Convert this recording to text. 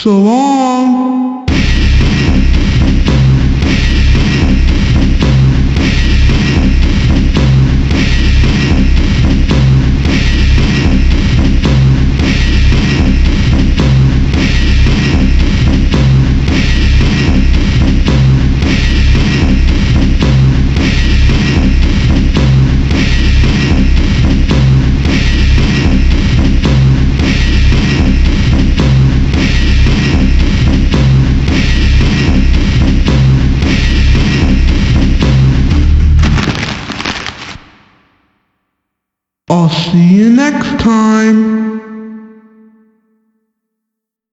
So long. I'll see you next time.